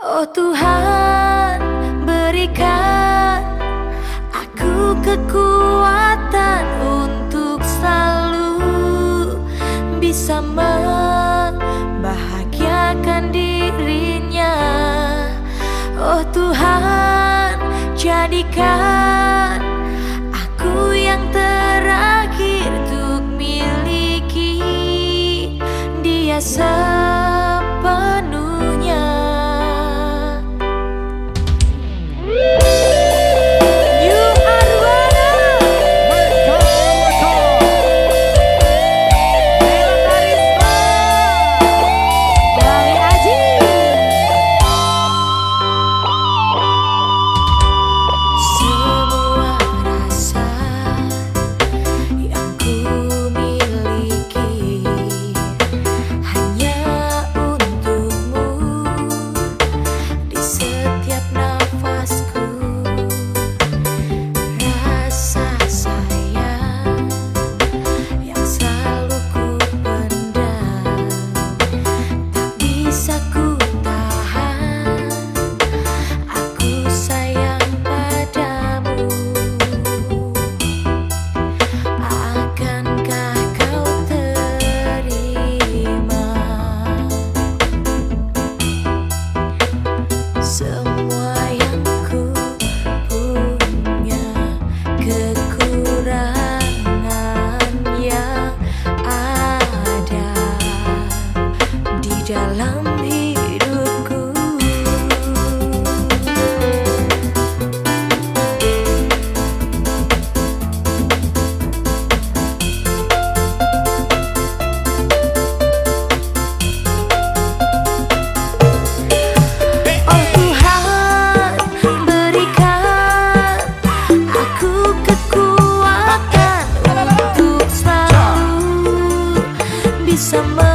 Oh Tuhan, berikan aku kekuatan untuk selalu bisa membahagiakan dirinya. Oh Tuhan, jadikan aku yang terakhir untuk miliki dia. summer.